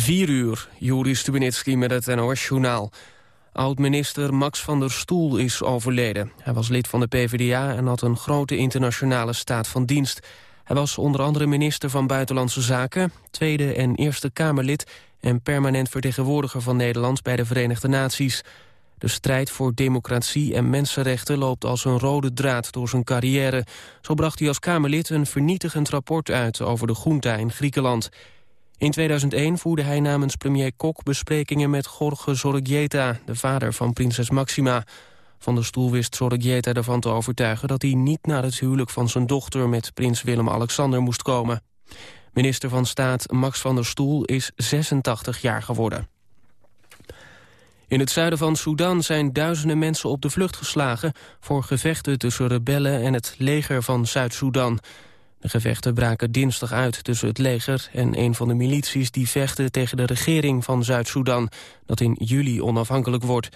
4 uur, Juri Stubenitski met het NOS-journaal. Oud-minister Max van der Stoel is overleden. Hij was lid van de PvdA en had een grote internationale staat van dienst. Hij was onder andere minister van Buitenlandse Zaken... Tweede en Eerste Kamerlid en permanent vertegenwoordiger van Nederland... bij de Verenigde Naties. De strijd voor democratie en mensenrechten loopt als een rode draad door zijn carrière. Zo bracht hij als Kamerlid een vernietigend rapport uit over de junta in Griekenland... In 2001 voerde hij namens premier Kok besprekingen met Jorge Zorregieta, de vader van prinses Maxima. Van der Stoel wist Zorregieta ervan te overtuigen dat hij niet naar het huwelijk van zijn dochter met prins Willem-Alexander moest komen. Minister van Staat Max van der Stoel is 86 jaar geworden. In het zuiden van Sudan zijn duizenden mensen op de vlucht geslagen... voor gevechten tussen rebellen en het leger van Zuid-Soedan. De gevechten braken dinsdag uit tussen het leger en een van de milities die vechten tegen de regering van Zuid-Soedan, dat in juli onafhankelijk wordt.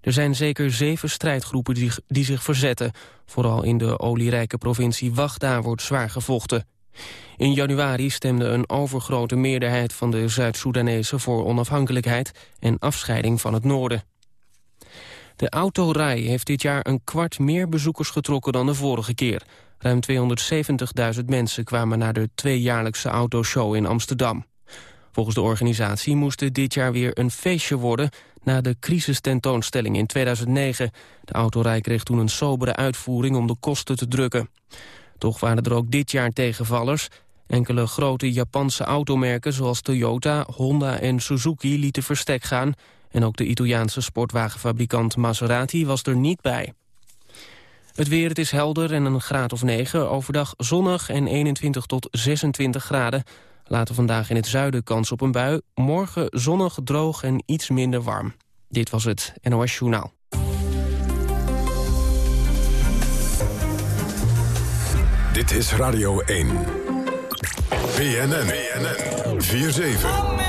Er zijn zeker zeven strijdgroepen die, die zich verzetten. Vooral in de olierijke provincie Wagda wordt zwaar gevochten. In januari stemde een overgrote meerderheid van de Zuid-Soedanezen voor onafhankelijkheid en afscheiding van het noorden. De autorij heeft dit jaar een kwart meer bezoekers getrokken dan de vorige keer. Ruim 270.000 mensen kwamen naar de tweejaarlijkse autoshow in Amsterdam. Volgens de organisatie moest dit jaar weer een feestje worden... na de crisistentoonstelling in 2009. De autorij kreeg toen een sobere uitvoering om de kosten te drukken. Toch waren er ook dit jaar tegenvallers. Enkele grote Japanse automerken zoals Toyota, Honda en Suzuki lieten verstek gaan... en ook de Italiaanse sportwagenfabrikant Maserati was er niet bij. Het weer, het is helder en een graad of 9. Overdag zonnig en 21 tot 26 graden. Later vandaag in het zuiden kans op een bui. Morgen zonnig, droog en iets minder warm. Dit was het NOS Journaal. Dit is Radio 1. BNN. BNN. 4-7.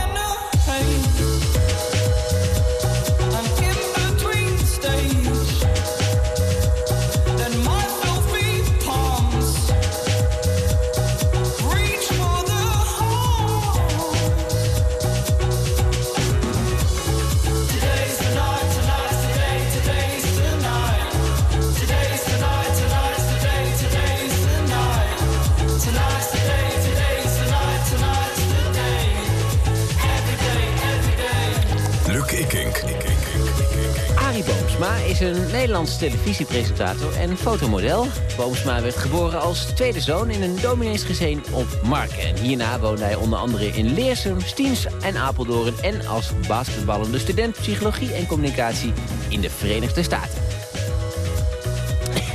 Is een Nederlands televisiepresentator en fotomodel. Boomsma werd geboren als tweede zoon in een domineesgezin op Marken. En hierna woonde hij onder andere in Leersum, Stiens en Apeldoorn... en als basketballende student psychologie en communicatie in de Verenigde Staten.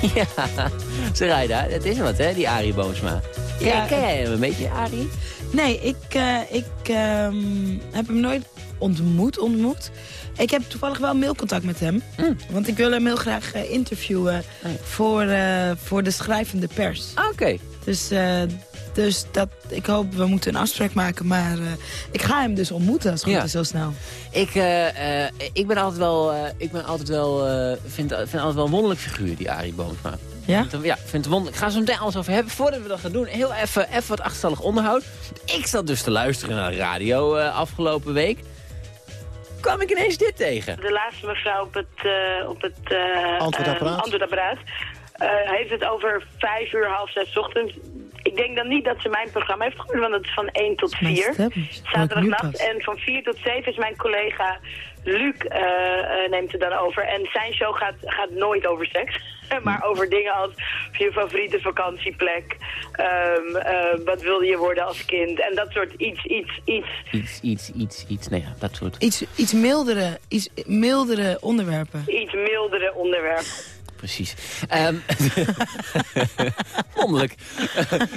ja, Sarayda, dat is wat hè, die Arie Boomsma. Ja, ken jij hem een beetje, Arie? Nee, ik, uh, ik uh, heb hem nooit ontmoet, ontmoet. Ik heb toevallig wel mailcontact met hem. Mm. Want ik wil hem heel graag uh, interviewen oh. voor, uh, voor de schrijvende pers. Ah, oké. Dus, uh, dus dat, ik hoop, we moeten een afspraak maken. Maar ik ga hem dus ontmoeten als het ja. goed is, zo snel. Ik, ik ben altijd wel, ik ben altijd wel, vind, vind altijd wel een wonderlijk figuur, die Arie Boomsma. Ja? Ja, vind het wonderlijk. Ik ga zo meteen alles over hebben. Voordat we dat gaan doen, heel even, even wat achterstallig onderhoud. Ik zat dus te luisteren naar de radio afgelopen week kwam ik ineens dit tegen. De laatste mevrouw op het, uh, op het uh, antwoordapparaat, antwoordapparaat uh, heeft het over vijf uur, half zes ochtends. Ik denk dan niet dat ze mijn programma heeft gehoord, want het is van 1 tot 4. Zaterdagnacht. En van 4 tot 7 is mijn collega Luc uh, uh, neemt het dan over. En zijn show gaat, gaat nooit over seks. maar over dingen als je favoriete vakantieplek. Um, uh, wat wilde je worden als kind. En dat soort iets, iets, iets. Iets, iets, iets, iets. Nee, dat soort. Iets, iets, mildere, iets mildere onderwerpen. Iets mildere onderwerpen precies. Um, Wonderlijk.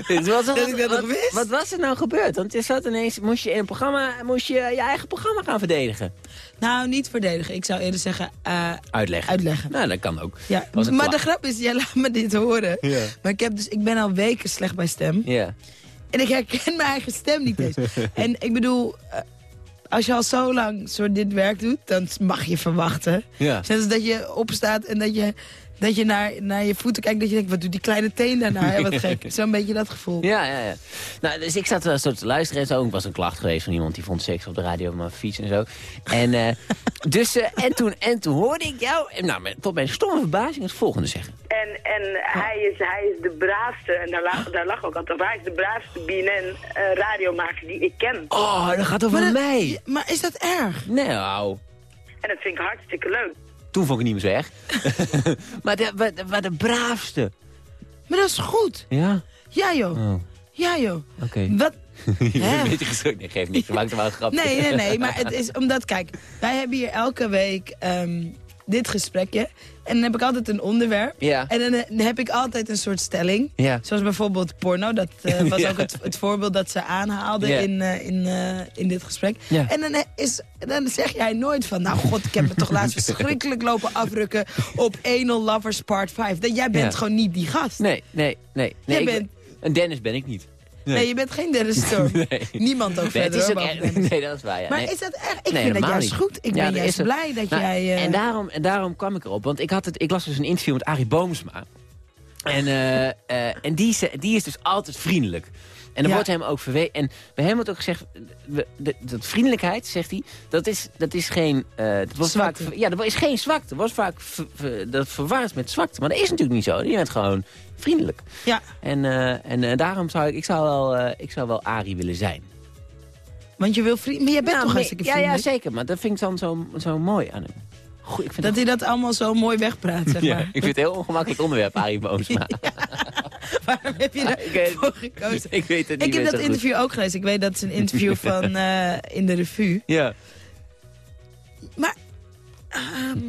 wat, wat, wat, was er nou gebeurd? Want je zat ineens, moest je in een programma, moest je je eigen programma gaan verdedigen. Nou, niet verdedigen. Ik zou eerder zeggen... Uh, uitleggen. Uitleggen. Nou, dat kan ook. Ja, maar de grap is, jij laat me dit horen. Ja. Maar ik, heb dus, ik ben al weken slecht bij stem. Ja. En ik herken mijn eigen stem niet eens. en ik bedoel, uh, als je al zo lang soort dit werk doet, dan mag je verwachten. Ja. Zelfs dat je opstaat en dat je dat je naar, naar je voeten kijkt, dat je denkt, wat doet die kleine teen daarna? Ja, wat gek. Zo'n beetje dat gevoel. Ja, ja, ja. Nou, dus ik zat wel zo te luisteren en zo. Ik was een klacht geweest van iemand die vond seks op de radio op mijn fiets en zo. En, uh, dus, uh, en, toen, en toen hoorde ik jou, en nou, tot mijn stomme verbazing, het volgende zeggen. En, en hij, is, hij is de braafste, en daar lag, daar lag ook altijd, hij is de braafste BNN-radiomaker uh, die ik ken. Oh, dat gaat over maar mij. maar is dat erg? Nou... En dat vind ik hartstikke leuk. Toen vond ik het niet meer zo erg. maar, de, maar, de, maar de braafste. Maar dat is goed. Ja? Ja, joh. Oh. Ja, joh. Oké. Okay. Wat... je bent een beetje gestoord. Nee, geef niet. Je maakt er wel een grapje. Nee, nee, nee. Maar het is omdat, kijk, wij hebben hier elke week um, dit gesprekje. En dan heb ik altijd een onderwerp. Ja. En dan, dan heb ik altijd een soort stelling. Ja. Zoals bijvoorbeeld porno. Dat uh, was ja. ook het, het, voorbeeld dat ze aanhaalde in, uh, in, uh, in dit gesprek. Ja. En dan, is, dan zeg jij nooit van... Nou god, ik heb me toch laatst verschrikkelijk lopen afrukken op Anal Lovers Part 5. Dat jij bent gewoon niet die gast. Nee, nee, nee. nee jij bent... Een Dennis ben ik niet. Nee. nee, je bent geen Dennis Storm. nee. Niemand ook nee, verder. Het is ook echt, nee, dat is waar. Ja. Maar is dat echt? Ik vind dat juist goed. Ik ben juist blij dat nou, jij... Uh... En, daarom, en daarom kwam ik erop. Want ik, had het, ik las dus een interview met Arie Boomsma. En, uh, uh, en die, die is dus altijd vriendelijk. En dan Ja. wordt hem ook verweten. En bij hem wordt ook gezegd, we- de- dat vriendelijkheid, zegt hij, dat is, dat is geen... eh, dat wordt vaak, Zwakte. ja, dat is geen zwakte. Dat wordt vaak ver- ver- dat verwaard met zwakte. Maar dat is natuurlijk niet zo. Je bent gewoon vriendelijk. Ja, En, eh, en eh, daarom zou ik, ik zou wel, eh, ik zou wel Arie willen zijn. want je wil vriend... Maar jij bent Nou, toch maar- hartstikke ja, ja, vriendelijk? zeker. Maar dat vind ik dan zo, zo mooi aan hem. Goed, ik vind Dat het hij dat allemaal zo mooi wegpraat, zeg ja, maar. ik vind het een heel ongemakkelijk onderwerp, Arie Boomsma. Waarom heb je daarvoor gekozen? ik weet het niet Ik heb dat goed. interview ook gelezen. Ik weet dat is een interview van in de revue. Ja. Maar ehm,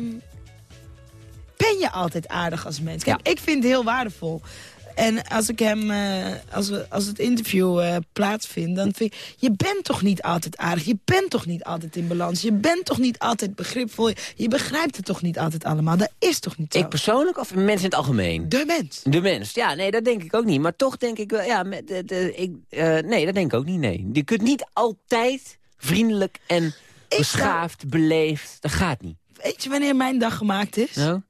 ben je altijd aardig als mens? Kijk, ik vind het heel waardevol. En als ik hem, eh, als, we, als het interview eh, plaatsvindt, dan vind ik... Je bent toch niet altijd aardig? Je bent toch niet altijd in balans? Je bent toch niet altijd begripvol? Je begrijpt het toch niet altijd allemaal? Dat is toch niet zo? Ik persoonlijk of mensen in het algemeen? De mens. De mens. Ja, nee, dat denk ik ook niet. Maar toch denk ik wel, ja, met, de, de, ik, eh, nee, dat denk ik ook niet, nee. Je kunt niet altijd vriendelijk en beschaafd, beleefd. Dat gaat niet. Weet je wanneer mijn dag gemaakt is? Nou?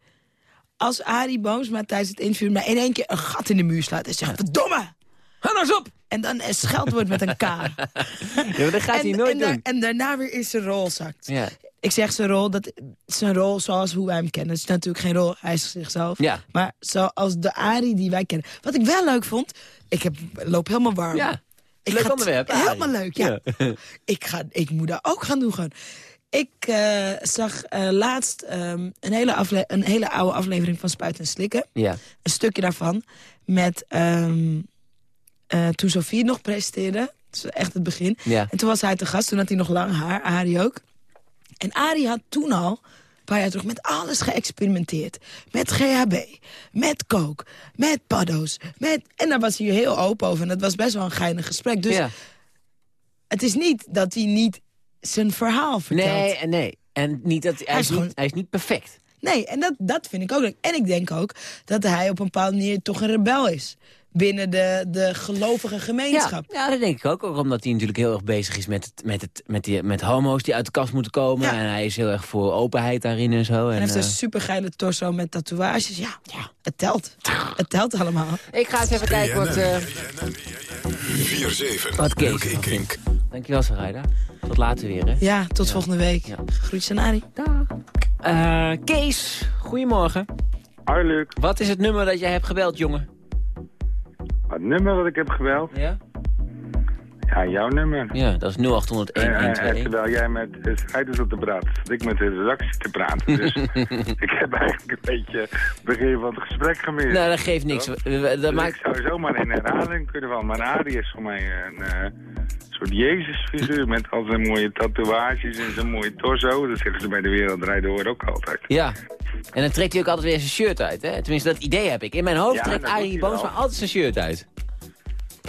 Als Arie Boomsma tijdens het interview mij in één keer een gat in de muur slaat en zegt... Verdomme! Ga nou eens op! En dan een scheldwoord met een K. Ja, maar dat gaat en, hij nooit en, daar- doen. en daarna weer in zijn rol zakt. Ja. Ik zeg zijn rol, dat zijn rol zoals hoe wij hem kennen. Het is natuurlijk geen rol, hij is zichzelf. Ja. Maar zoals de Arie die wij kennen. Wat ik wel leuk vond, ik heb, loop helemaal warm. Ja. Ik Leuk onderwerp. Helemaal leuk, ja. Ja. ik, ga, ik moet dat ook gaan doen gewoon. Ik eh, zag eh, laatst ehm, een, hele een hele oude aflevering van Spuit en Slikken. Ja. Een stukje daarvan. Met ehm, eh, toen Sofie nog presenteerde. Dat is echt het begin. Ja. En toen was hij te gast. Toen had hij nog lang haar. Arie ook. En Arie had toen al, een paar jaar terug, met alles geëxperimenteerd. Met GHB, met coke, met paddo's. Met... En daar was hij heel open over. En dat was best wel een geinig gesprek. Dus ja. het is niet dat hij niet zijn verhaal vertelt. Nee, en nee. En niet dat, hij, is niet, hij is niet perfect. Nee, en dat, dat vind ik ook leuk. En ik denk ook dat hij op een bepaalde manier toch een rebel is. Binnen de, de gelovige gemeenschap. ja, dat denk ik ook. Ook omdat hij natuurlijk heel erg bezig is met, het, met, het, met, die, met homo's die uit de kast moeten komen. Ja. En hij is heel erg voor openheid daarin en zo. En, En heeft een eh, supergeile torso met tatoeages. Ja, ja, het telt. Het telt allemaal. ik ga eens even kijken wat, eh 4-7. wat Kees Luc ervan Ikink. vindt. Dankjewel, Sarayda. Tot later weer, hè. Ja, tot volgende week. Ja. Groetjes aan Arie. Eh, Kees, goedemorgen. Hoi Luc, Wat is het nummer dat jij hebt gebeld, jongen? Het nummer dat ik heb gebeld, Ja? ja, jouw nummer. Ja, dat is 0800 En, en 1121. terwijl jij met de strijders op de zit ik met de redactie te praten. Dus ik heb eigenlijk een beetje het begin van het gesprek gemist. Nou, dat geeft niks. Dat Dus maakt... Ik zou zomaar in herhaling kunnen van. Maar Arie is voor mij een eh, soort Jezusfiguur met al zijn mooie tatoeages en zijn mooie torso. Dat zeggen ze bij de Wereldrijd Door ook altijd. Ja. En dan trekt hij ook altijd weer zijn shirt uit, hè? Tenminste, dat idee heb ik. In mijn hoofd Ja, trekt Arie Boomsma altijd zijn shirt uit.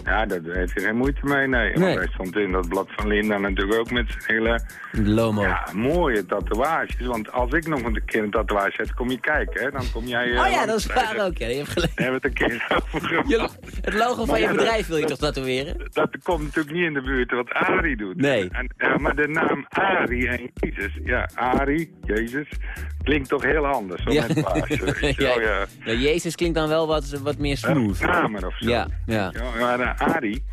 Ja, daar heeft hij geen moeite mee, nee. Nee. Want hij stond in dat blad van Linda natuurlijk ook met zijn hele De Lomo. Ja, mooie tatoeages. Want als ik nog een keer een tatoeage heb, kom je kijken, hè. Dan kom jij... eh, oh ja, dat is waar ook, ja. Je hebt gelijk. Daar hebben we het een keer over gehad. het logo van je bedrijf wil je toch tatoeëren? Dat komt natuurlijk niet in de buurt wat Ari doet. Nee. En, ja, maar de naam Ari en Jezus, ja, Ari, Jezus, klinkt toch heel anders, zo Ja. met Pasen. Ja, ja. Ja, Jezus klinkt dan wel wat, wat meer smooth. Kamer of zo. Ja, ja. Maar uh, Arie,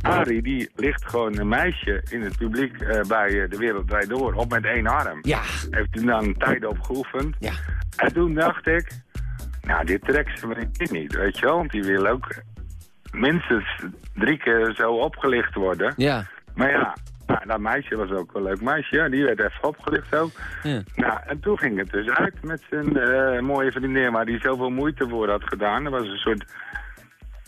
Arie, die ligt gewoon een meisje in het publiek eh, bij eh, De Wereld Draait Door op met één arm. Ja. Heeft toen dan tijden op geoefend. Ja. En toen dacht ik, nou, dit trekt ze vriendin niet, weet je wel. Want die wil ook minstens drie keer zo opgelicht worden. Ja. Maar ja, nou, dat meisje was ook een leuk meisje. ja, Die werd even opgelicht ook. Ja. Nou, en toen ging het dus uit met zijn eh, mooie vriendin waar hij zoveel moeite voor had gedaan. Dat was een soort,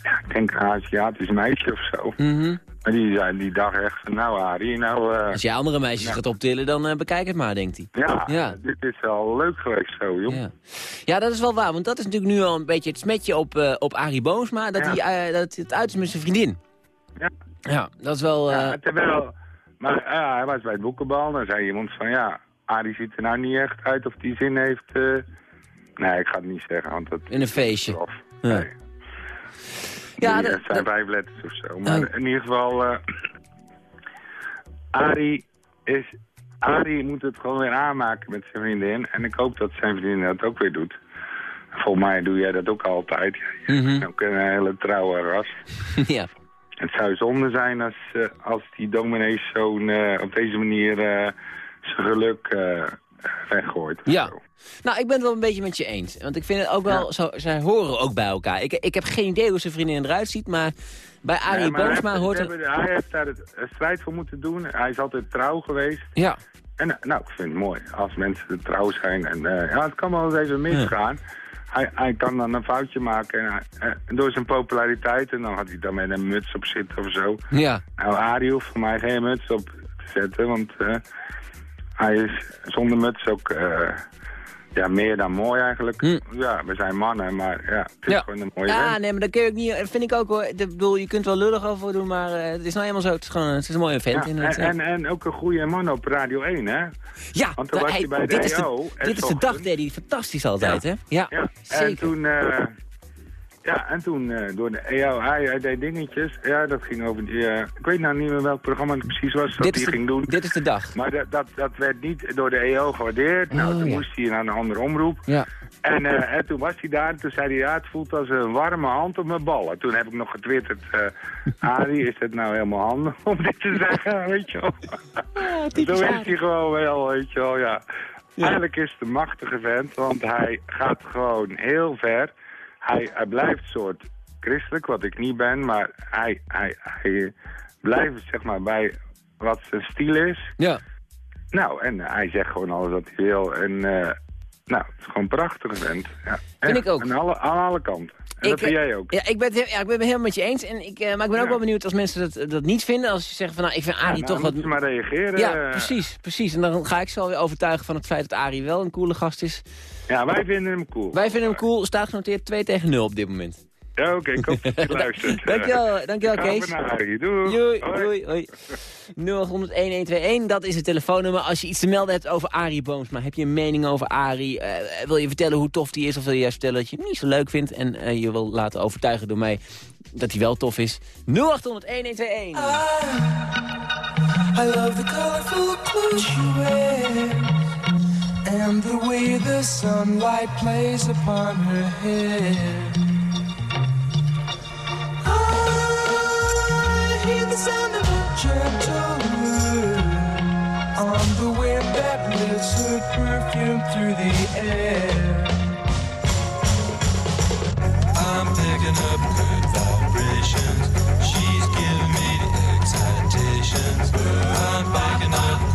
ja, ik denk een Aziatisch meisje of zo. Mhm. Maar die, zei- die dacht echt van, nou Arie, nou... eh, Als jij andere meisjes Ja. gaat optillen, dan eh, bekijk het maar, denkt hij. ja, Ja. dit is wel leuk geweest zo, joh. Ja. ja, dat is wel waar. Want dat is natuurlijk nu al een beetje het smetje op, eh, op Arie Boomsma. Dat, hij, dat het uit is met zijn vriendin. Ja. Ja, dat is wel... terwijl, maar ja, hij was bij het boekenbal, dan zei iemand van, ja, Arie ziet er nou niet echt uit of die zin heeft... eh. Nee, ik ga het niet zeggen, want dat In een feestje. Of, Ja. nee. Ja, dat- het zijn vijf letters of zo. Maar Oh. in ieder geval, eh Arie is... Arie moet het gewoon weer aanmaken met zijn vriendin. En ik hoop dat zijn vriendin dat ook weer doet. Volgens mij doe jij dat ook altijd. Je Mhm. bent ook een hele trouwe ras. ja. Het zou zonde zijn als, eh, als die domineeszoon eh op deze manier eh, zijn geluk weggooit. Ja. zo. Nou, ik ben het wel een beetje met je eens. Want ik vind het ook wel, Ja. zo, zij horen ook bij elkaar. Ik, ik heb geen idee hoe zijn vriendin eruit ziet, maar bij Arie Nee, maar hij Boomsma heeft- hoort het... Hij heeft daar het, een strijd voor moeten doen. Hij is altijd trouw geweest. Ja, En nou, ik vind het mooi als mensen trouw zijn. En ja, het kan wel eens even misgaan. Hij, hij kan dan een foutje maken en, hij- eh, door zijn populariteit. En dan had hij dan met een muts op zitten of zo. ja. Nou, Arie hoeft voor mij geen muts op te zetten. Want eh, hij is zonder muts ook eh, ja, meer dan mooi eigenlijk. Hm. Ja, we zijn mannen, maar ja, het is Ja. gewoon een mooie Ja, nee, maar dat kun je ook niet... Dat vind ik ook hoor. Ik bedoel, je kunt wel lullig over doen, maar eh, het is nou helemaal zo. Het is gewoon het is een mooie vent. Ja, en, ja. en, en ook een goede man op Radio 1, hè? Ja, Want toen da- was hij bij de dit, is de, en dit is de dag, hij fantastisch altijd, hè? Ja, Ja, en zeker. toen, eh, ja, en toen eh, door de EO, hij, hij deed dingetjes. Ja, dat ging over die, eh, ik weet nou niet meer welk programma het precies was dat hij ging doen. dit is de dag. Maar dat, dat, dat werd niet door de EO gewaardeerd. nou, Oh, toen ja. moest hij naar een andere omroep. Ja. En, eh, en toen was hij daar en toen zei hij, ja, het voelt als een warme hand op mijn ballen. Toen heb ik nog getwitterd, Arie, is het nou helemaal handig om dit te zeggen, weet je wel. Zo is hij gewoon wel, weet je wel, ja. Eigenlijk is het een machtige vent, want hij gaat gewoon heel ver. Hij, hij blijft soort christelijk, wat ik niet ben, maar hij, hij, hij blijft zeg maar bij wat zijn stijl is. Ja. Nou, en hij zegt gewoon alles wat hij wil. En uh, nou, het is gewoon een prachtige vent. Ja. Vind ik ook. Aan alle, aan alle kanten. En dat vind jij ook. Ja, ik ben, het, he- ja, ik ben het helemaal met je eens. En ik, uh, maar ik ben ook Ja. wel benieuwd als mensen dat, dat niet vinden. Als je zegt van, nou, ik vind Arie Ja, toch nou, wat... moet je maar reageren. Ja, eh. precies, precies. En dan ga ik ze wel weer overtuigen van het feit dat Arie wel een coole gast is. Ja, wij vinden hem cool. Wij vinden hem cool. Staat genoteerd 2 tegen 0 op dit moment. Ja, oké, ik hoop dat je luistert. dankjewel, dankjewel Kees. Doei. Doei, Hoi. doei, hoi. 0800-1121, dat is het telefoonnummer. Als je iets te melden hebt over Arie Boomsma, heb je een mening over Arie? eh, wil je vertellen hoe tof die is? Of wil je juist vertellen dat je hem niet zo leuk vindt... en eh, je wil laten overtuigen door mij dat hij wel tof is? 0800-1121. I love the colorful clothes she wears and the way the sunlight plays upon her hair. I hear the sound of a gentle wind on the wind that lifts her perfume through the air. I'm picking up vibrations. She's giving me excitations. I'm picking up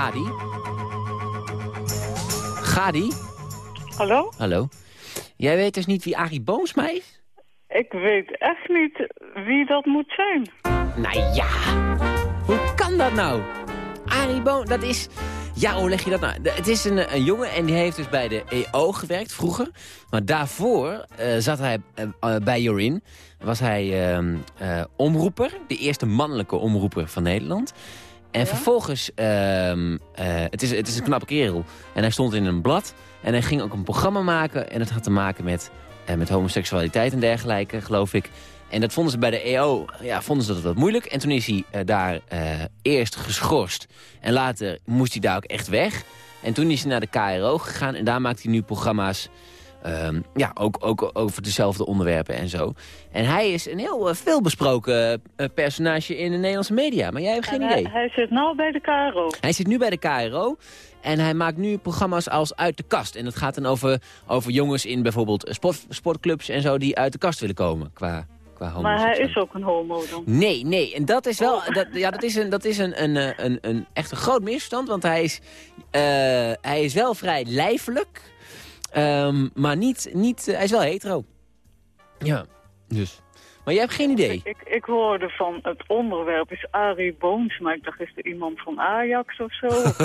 Gadi? Gadi? Hallo? Hallo. Jij weet dus niet wie Arie Boomsma is? Ik weet echt niet wie dat moet zijn. Nou ja, hoe kan dat nou? Arie Boom, dat is... Ja, hoe leg je dat nou? Het is een, een jongen en die heeft dus bij de EO gewerkt vroeger. Maar daarvoor eh, zat hij eh, eh, bij Jorin. Was hij ehm, eh, omroeper, de eerste mannelijke omroeper van Nederland. En vervolgens, ehm, eh, het, is, het is een knappe kerel. En hij stond in een blad en hij ging ook een programma maken. En dat had te maken met, eh, met homoseksualiteit en dergelijke, geloof ik. En dat vonden ze bij de EO, ja, vonden ze dat wat moeilijk. En toen is hij eh, daar eerst geschorst. En later moest hij daar ook echt weg. En toen is hij naar de KRO gegaan. En daar maakt hij nu programma's ehm, ja, ook, ook over dezelfde onderwerpen en zo. En hij is een heel eh, veelbesproken eh, personage in de Nederlandse media. Maar jij hebt geen En idee. hij, hij zit nou bij de KRO. Hij zit nu bij de KRO en hij maakt nu programma's als Uit de Kast. En dat gaat dan over, over jongens in bijvoorbeeld sport, sportclubs en zo... die uit de kast willen komen qua, qua Maar hij is ook een homo dan. Nee, nee. En dat is wel. Dat, ja, dat is een, dat is een, een, eh, een, een echt een groot misverstand. Want hij is, hij is wel vrij lijfelijk. Ehm, maar niet, niet, eh, hij is wel hetero. Ja, dus. Maar jij hebt geen idee. Ik, ik hoorde van het onderwerp is Arie Boons, maar ik dacht is er iemand van Ajax of zo? Of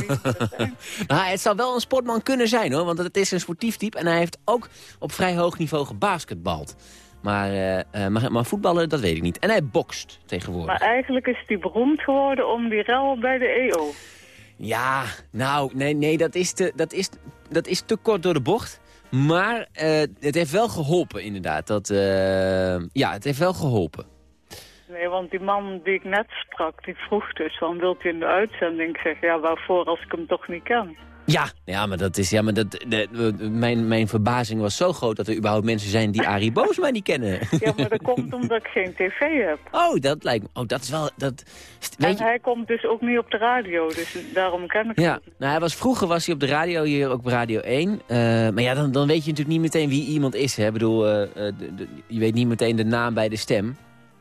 zijn? Nou, het zou wel een sportman kunnen zijn hoor. Want het is een sportief type. En hij heeft ook op vrij hoog niveau gebasketbald. Maar, eh, eh, maar, maar voetballen, dat weet ik niet. En hij bokst tegenwoordig. maar eigenlijk is hij beroemd geworden om die rel bij de EO. Ja, nou, nee, nee dat, is te, dat, is, dat is te kort door de bocht. Maar eh, het heeft wel geholpen, inderdaad. Dat, eh, ja, het heeft wel geholpen. Nee, want die man die ik net sprak, die vroeg dus van wilt u in de uitzending? Ik zeg ja, waarvoor als ik hem toch niet ken? Ja, ja maar, dat is, ja, maar dat, de, de- mijn, mijn verbazing was zo groot dat er überhaupt mensen zijn die Arie Boomsma niet kennen. Ja, maar dat komt omdat ik geen tv heb. Oh, dat lijkt me. Oh, dat is wel. Dat, weet En je, hij komt dus ook niet op de radio, dus daarom ken ik ja, hem. nou, hij was, vroeger was hij op de radio, hier ook op Radio 1. Eh, maar ja, dan, dan weet je natuurlijk niet meteen wie iemand is. Hè? Ik bedoel, eh, eh, de- de- je weet niet meteen de naam bij de stem.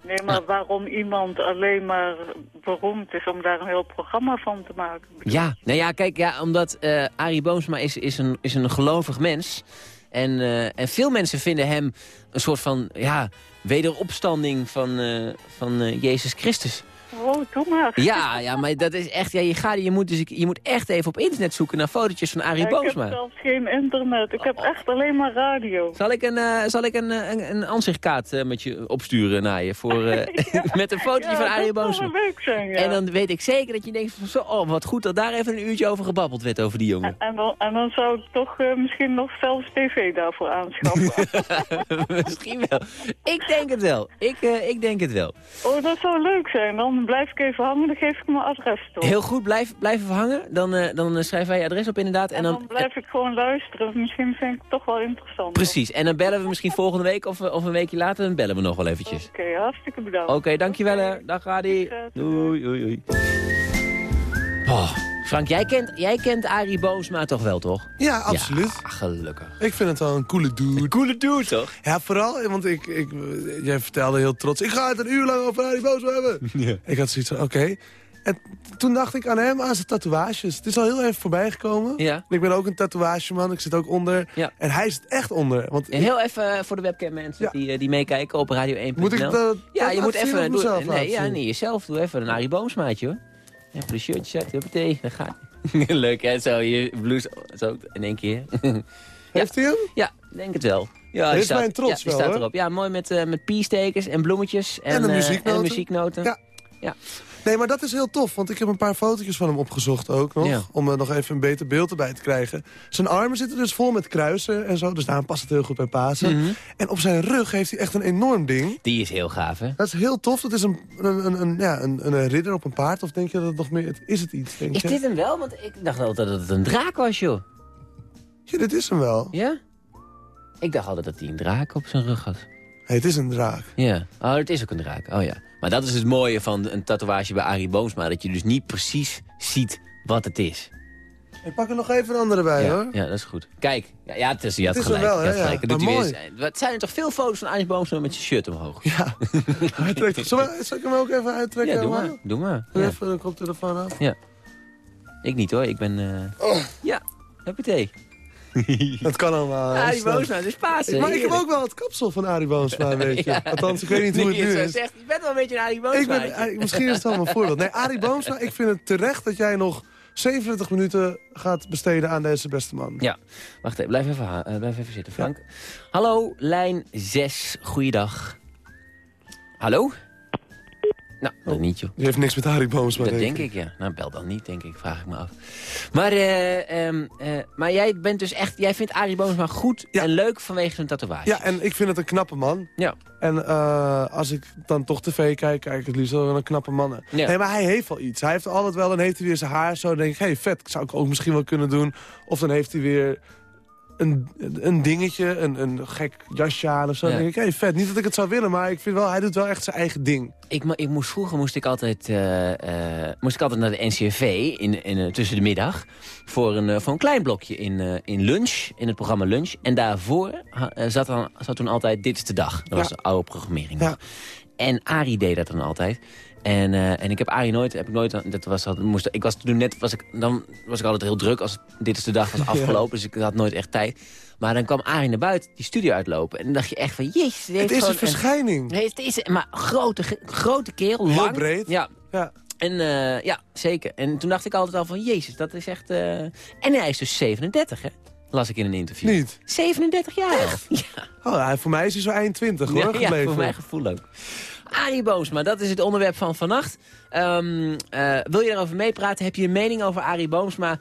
Nee, maar waarom iemand alleen maar beroemd is om daar een heel programma van te maken? Ja, nou ja, kijk, ja, omdat eh Arie Boomsma is, is, een, is een gelovig mens. En, eh, en veel mensen vinden hem een soort van, ja, wederopstanding van, eh, van Jezus Christus. Oh, doe maar. Ja, ja, maar dat is echt, ja, je, gaat, je, moet dus, je moet echt even op internet zoeken naar fotootjes van Arie ik heb Boomsma. zelfs geen internet. Ik heb echt alleen maar radio. Zal ik een, eh, zal ik een, eh, een, een aanzichtkaart eh, met je opsturen naar je? Voor, met een fotootje Ja, van Arie dat Boomsma. leuk zijn, ja. En dan weet ik zeker dat je denkt van zo, oh, wat goed dat daar even een uurtje over gebabbeld werd over die jongen. En dan, en dan zou ik toch misschien nog zelfs tv daarvoor aanschaffen. Misschien wel. Ik denk het wel. Ik, ik denk het wel. oh, dat zou leuk zijn. Dan blijf ik even hangen, dan geef ik mijn adres toch. Heel goed, blijf, blijf even hangen. Dan, eh, dan eh, schrijven wij je adres op inderdaad. en dan, blijf ik gewoon luisteren. Misschien vind ik het toch wel interessant. Precies. En dan bellen we misschien volgende week of, of een weekje later. Dan bellen we nog wel eventjes. Oké, hartstikke bedankt. Oké, dankjewel hè. Dag Adi. Succes. Doei, oei, oei. Oh, Frank, jij kent, jij kent Arie Boomsma toch wel, toch? Ja, absoluut. Ja, gelukkig. Ik vind het wel een coole dude. Coole dude, toch? Ja, vooral, want ik, ik, jij vertelde heel trots... ik ga het een uur lang over Harry Boos hebben. Ja. Ik had zoiets van, oké. En toen dacht ik aan hem, aan zijn tatoeages. Het is al heel even voorbij gekomen. Ja. En ik ben ook een tatoeageman, ik zit ook onder. Ja. En hij zit echt onder. Want En heel even eh, voor de webcam mensen Ja. die, eh, die meekijken op radio 1.nl. moet ik dat Ja, dat je moet even... Doe, nee, ja, nee, jezelf. Doe even een Arie Boomsmaatje, hoor. Even de shirtjes uit, huppatee, daar gaat Leuk hè, zo je blouse zo in één keer. Heeft hij hem? Ja, denk het wel. Ja, Dit die is mijn trots ja, wel, staat erop. Ja, mooi met, eh met piestekens en bloemetjes. En, En de eh, muzieknoten. en de muzieknoten. Ja. Ja. Nee, maar dat is heel tof, want ik heb een paar fotootjes van hem opgezocht ook nog. Ja. Om er nog even een beter beeld erbij te krijgen. Zijn armen zitten dus vol met kruisen en zo, dus daarom past het heel goed bij Pasen. Mhm. En op zijn rug heeft hij echt een enorm ding. Die is heel gaaf, hè? Dat is heel tof. Dat is een, een, een, een- ja, een, een ridder op een paard. Of denk je dat het nog meer... Is het iets, denk Is je? dit hem wel? Want ik dacht altijd dat het een draak was, joh. Ja, dit is hem wel. Ja? Ik dacht altijd dat hij een draak op zijn rug had. Hey, het is een draak. Ja. Oh, het is ook een draak. Oh ja. Maar dat is het mooie van een tatoeage bij Arie Boomsma. Dat je dus niet precies ziet wat het is. Ik pak er nog even een andere bij, ja, hoor. ja, dat is goed. Kijk, ja, ja het is, je had Het is gelijk. wel, je hè, ja. gelijk. Maar mooi. Wat zijn er toch veel foto's van Arie Boomsma met zijn shirt omhoog? Ja. Hij trekt, zal, ik- zal ik hem ook even uittrekken? Ja, doe Mark? maar. Doe maar. Doe Ja. Even een koptelefoon af. Ik niet hoor, ik ben... eh Oh. Ja, huppatee. Dat kan allemaal. Arie. Boomsma, is Pasen. Maar ik heb ook wel het kapsel van Arie Boomsma, weet je. Ja. Althans, ik weet niet hoe het nu is. Zegt, je bent wel een beetje een Arie Boomsma. Ik ben, misschien is het wel een voorbeeld. Nee, Arie Boomsma, ik vind het terecht dat jij nog 37 minuten gaat besteden aan deze beste man. Ja, wacht even, blijf even, eh, blijf even zitten, Frank. Hallo, lijn 6, goeiedag. Hallo? Nou, dat niet, joh. Die heeft niks met Arie Boomsma, Dat denk ik, ja. Nou, bel dan niet, denk ik, vraag ik me af. Maar, eh, ehm, eh, maar jij bent dus echt, jij vindt Arie Boomsma goed Ja. en leuk vanwege zijn tatoeage. Ja, en ik vind het een knappe man. Ja. En eh, als ik dan toch tv kijk, kijk ik het liefst wel naar knappe. Ja. Nee, maar hij heeft wel iets. Hij heeft altijd wel, dan heeft hij weer zijn haar zo. Dan denk ik, hé, hey, vet, zou ik ook misschien wel kunnen doen. Of dan heeft hij weer een, een dingetje, een, een gek jasje aan of zo. Ja. Dan denk ik, hé, hey, vet. Niet dat ik het zou willen, maar ik vind wel, hij doet wel echt zijn eigen ding. Ik, ik moest, vroeger moest ik altijd, eh, eh, moest ik altijd naar de NCRV in, in, eh, tussen de middag. Voor een, voor een klein blokje in, in lunch, in het programma Lunch. En daarvoor zat, dan, zat toen altijd Dit is de Dag. Dat was de oude programmering. Ja. En Arie deed dat dan altijd. En, eh, en ik heb Arie nooit, heb ik nooit, dat was, dat moest, ik was toen net, was ik, dan was ik altijd heel druk als dit is de dag was afgelopen, dus ik had nooit echt tijd. Maar dan kwam Arie naar buiten, die studio uitlopen, en dan dacht je echt van, jezus, Het is een verschijning. Nee, het is, maar grote, grote kerel, Heel lang. breed. Ja, Ja. en uh, ja, zeker. En toen dacht ik altijd al van, jezus, dat is echt... Uh... En hij is dus 37, hè? Las ik in een interview. Niet? 37 jaar. Echt? Ja. Oh, voor mij is hij zo eind 20, hoor, ja, gebleven. Ja, voor mijn gevoel ook. Arie Boomsma, dat is het onderwerp van vannacht. Um, uh, wil je erover meepraten? Heb je een mening over Arie Boomsma?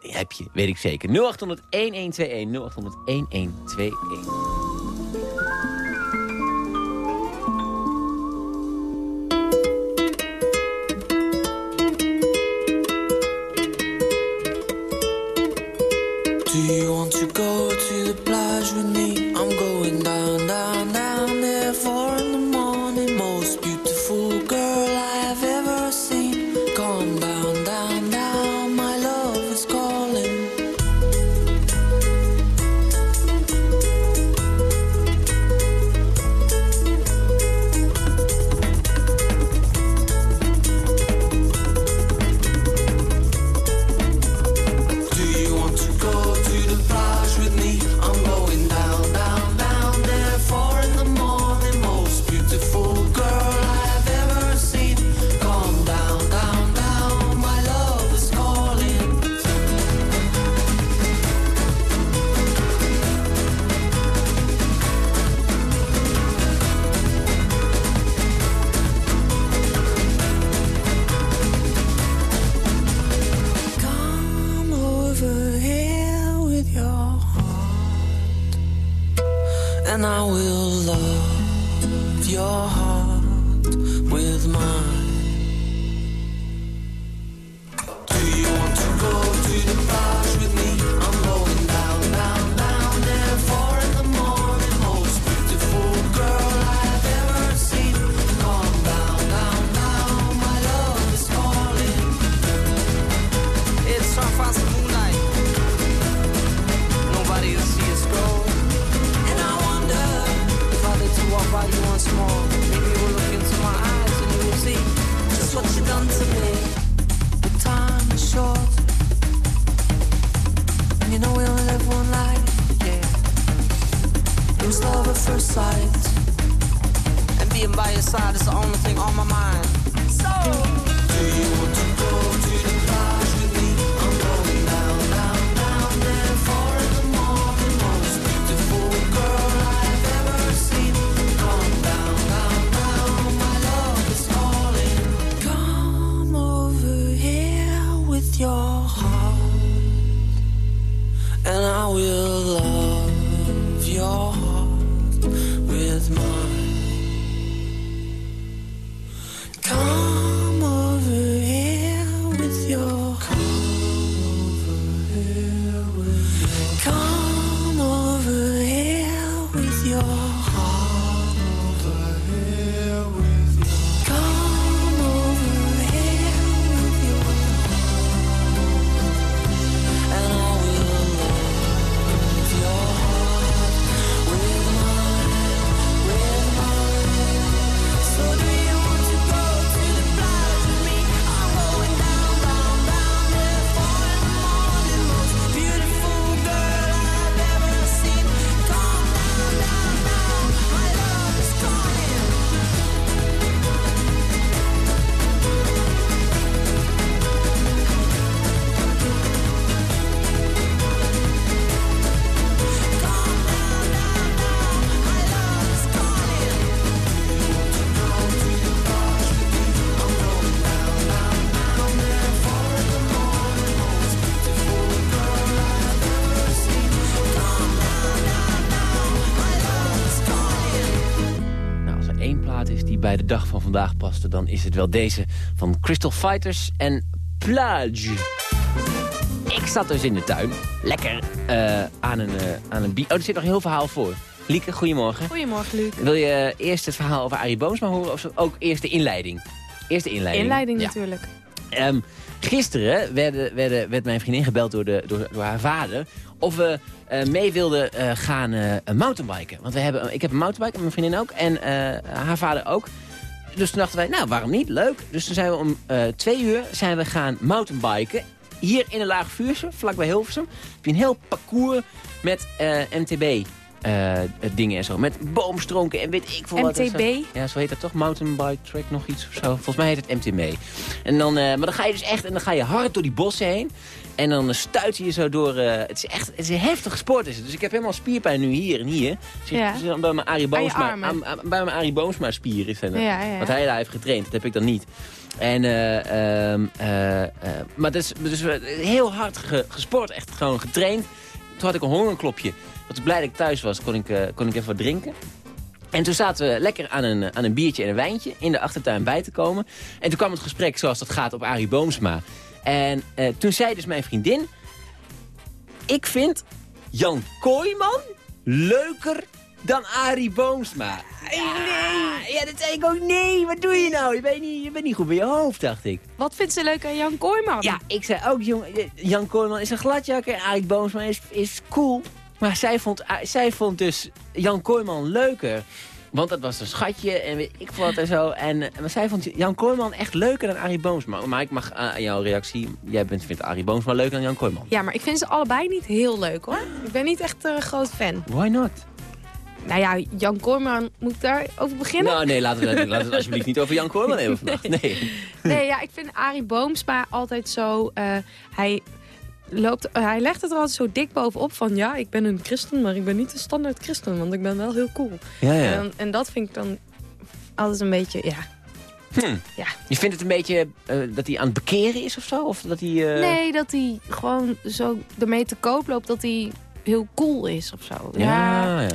Heb je, weet ik zeker. 0800 1121 0800 1121. Do you want to go to the plage with me? I'm going down, down with mine. Dan is het wel deze van Crystal Fighters en Plage. Ik zat dus in de tuin, lekker eh, aan een, eh, aan een bier. Oh, er zit nog een heel verhaal voor. Lieke, goedemorgen. Goedemorgen, Luc. Wil je eerst het verhaal over Arie Boomsma horen... of ook eerst de inleiding? Eerst de inleiding. Inleiding Ja. natuurlijk. Ehm, gisteren werden, werden, werd mijn vriendin gebeld door, de, door, door haar vader... of we eh, mee wilden gaan mountainbiken. Want we hebben, ik heb een mountainbike en mijn vriendin ook. En haar vader ook. Dus toen dachten wij, nou, waarom niet? Leuk. Dus toen zijn we om eh, twee uur zijn we gaan mountainbiken. Hier in de Laag Vuursche, vlakbij Hilversum. heb je een heel parcours met eh, MTB. Eh, dingen en zo. Met boomstronken en weet ik veel wat. MTB? Ja, zo heet dat toch? Mountainbike track nog iets of zo. Volgens mij heet het MTB. En dan, eh, maar dan ga je dus echt en dan ga je hard door die bossen heen. En dan stuit je je zo door... eh, het is echt het is een heftige sport. Is het. Dus ik heb helemaal spierpijn nu hier en hier. Zie- Ja. Bij mijn Arie Boomsma, aan- aan- bij mijn Arie Boomsma spier is dat. Ja, ja. Wat hij daar heeft getraind, dat heb ik dan niet. En, eh, ehm, eh, eh, maar dat is dus eh, heel hard ge- gesport, echt gewoon getraind. Toen had ik een hongerklopje. Wat ik blij dat ik thuis was, kon ik, eh, kon ik even wat drinken. En toen zaten we lekker aan een, aan een biertje en een wijntje in de achtertuin bij te komen. En toen kwam het gesprek zoals dat gaat op Arie Boomsma. En eh, toen zei dus mijn vriendin... Ik vind Jan Kooijman leuker dan Arie Boomsma. Nee! Ja, dat zei ik ook. Nee, wat doe je nou? Je bent niet, je bent niet goed bij je hoofd, dacht ik. Wat vindt ze leuk aan Jan Kooijman? Ja, ik zei ook, jong, Jan Kooijman is een gladjakker en Arie Boomsma is, is cool. Maar zij vond, zij vond dus Jan Kooijman leuker. Want dat was een schatje en ik wat en zo. En, eh, maar zij vond Jan Kooijman echt leuker dan Arie Boomsma. Maar ik mag aan aan jouw reactie... Jij bent, vindt Arie Boomsma leuker dan Jan Kooijman. Ja, maar ik vind ze allebei niet heel leuk hoor. Ik ben niet echt een groot fan. Why not? Nou ja, Jan Kooijman, moet ik daar over beginnen? Nou, nee, laten we, het- laten we het alsjeblieft niet over Jan Kooijman hebben vandaag. Nee. Nee, ja, ik vind Arie Boomsma altijd zo... eh, hij, loopt, eh, hij legt het er altijd zo dik bovenop van... ja, ik ben een christen, maar ik ben niet een standaard christen... want ik ben wel heel cool. Ja, ja. En, en dat vind ik dan altijd een beetje... Ja, Hm. ja. Je vindt het een beetje eh, dat hij aan het bekeren is of zo? Of dat hij... eh, Nee, dat hij gewoon zo ermee te koop loopt dat hij heel cool is of zo. Ja, ja.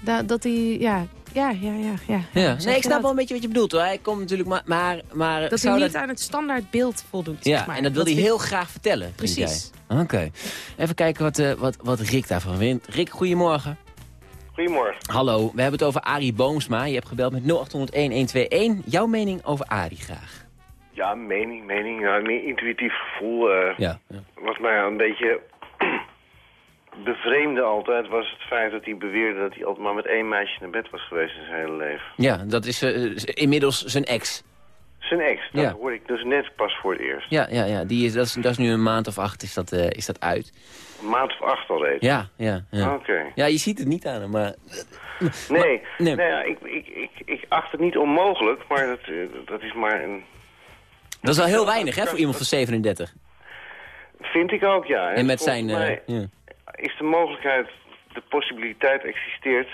da- dat hij... Ja, ja, ja, ja. ja. Ja, zeg nee, ik snap wel een beetje wat je bedoelt hoor. Hij komt natuurlijk maar... maar, maar Dat hij niet aan het standaard beeld voldoet. zeg Ja, maar. en dat wil hij heel graag vertellen, Precies. Oké. Even kijken wat, eh, wat, wat Rick daarvan vindt. Rick, goedemorgen. Goedemorgen. Hallo, we hebben het over Arie Boomsma. Je hebt gebeld met 0800-1121. Jouw mening over Arie graag. Ja, mening, mening. Ja, een intuïtief gevoel. eh, Ja. Wat mij een beetje bevreemde altijd was het feit dat hij beweerde dat hij altijd maar met één meisje naar bed was geweest in zijn hele leven. Ja, dat is eh, inmiddels zijn ex. Zijn ex, dat Ja. hoorde ik dus net pas voor het eerst. Ja, ja, ja. Die is, dat, is, dat is nu een maand of acht is dat, eh, is dat uit. Een maand of acht al reeds. Ja, ja, ja. Oké. Ja, je ziet het niet aan hem, maar... Nee, nee. Nou ja, ik, ik, ik, ik acht het niet onmogelijk, maar dat, eh, dat is maar een Dat is wel heel weinig, hè, voor iemand van 37. Vind ik ook, ja. En met volgens zijn... ja. Is de mogelijkheid, de possibiliteit existeert...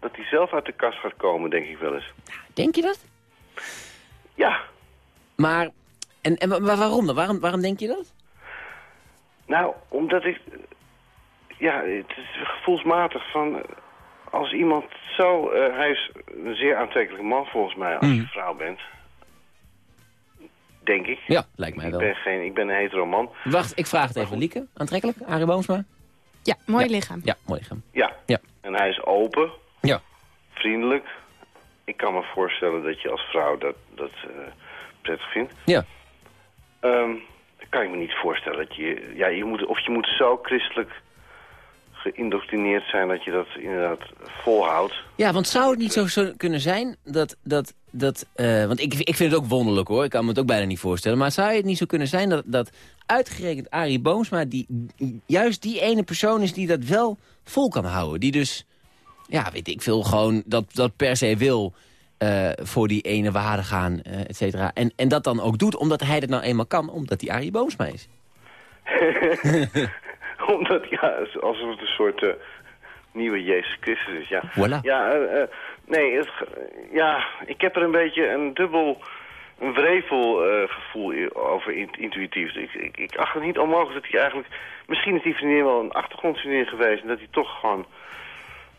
dat hij zelf uit de kast gaat komen, denk ik wel eens. Denk je dat? Ja. Maar, en, en wa- wa- waarom dan? Waarom, waarom denk je dat? Nou, omdat ik... Ja, het is gevoelsmatig van... Als iemand zo... eh, hij is een zeer aantrekkelijke man volgens mij als je vrouw bent. Denk ik. Ja, lijkt mij Ik wel. ben, geen, ik ben een hetero man. Wacht, ik vraag het even. Lieke, aantrekkelijk? Arie Boomsma? Ja, mooi lichaam. Ja, mooi lichaam. Ja. Ja. En hij is open. Ja. Vriendelijk. Ik kan me voorstellen dat je als vrouw dat, dat eh, prettig vindt. Ja. Ehm, dan kan ik me niet voorstellen dat je... Ja, je moet, of je moet zo christelijk geïndoctrineerd zijn dat je dat inderdaad volhoudt. Ja, want zou het niet zo, zo kunnen zijn dat... dat, dat eh, want ik, ik vind het ook wonderlijk hoor, ik kan me het ook bijna niet voorstellen. Maar zou het niet zo kunnen zijn dat, dat uitgerekend Arie Boomsma... Die, juist die ene persoon is die dat wel vol kan houden? Die dus, ja, weet ik veel, gewoon dat, dat per se wil... eh, voor die ene waarde gaan, eh et cetera. En, en dat dan ook doet, omdat hij dat nou eenmaal kan, omdat hij Arie Boomsma is. Omdat, ja, alsof het een soort eh, nieuwe Jezus Christus is, ja. Voilà. Ja, eh, eh, nee, het, ja, ik heb er een beetje een dubbel, een wrevel gevoel over in- intuïtief. Ik, ik, ik acht het niet onmogelijk dat hij eigenlijk... Misschien is die vriendin wel een achtergrondvriendin geweest... en dat hij toch gewoon...